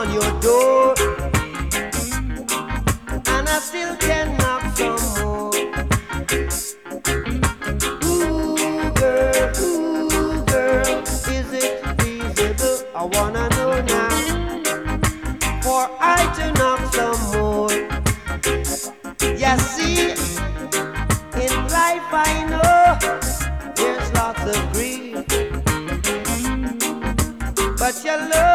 on your door. And I still can knock some more. Ooh, girl, ooh, girl, is it feasible? I wanna know now. For I to knock some more. Yeah, see, in life I know there's lots of grief. But your love.